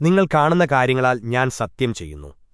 നിങ്ങൾ കാണുന്ന കാര്യങ്ങളാൽ ഞാൻ സത്യം ചെയ്യുന്നു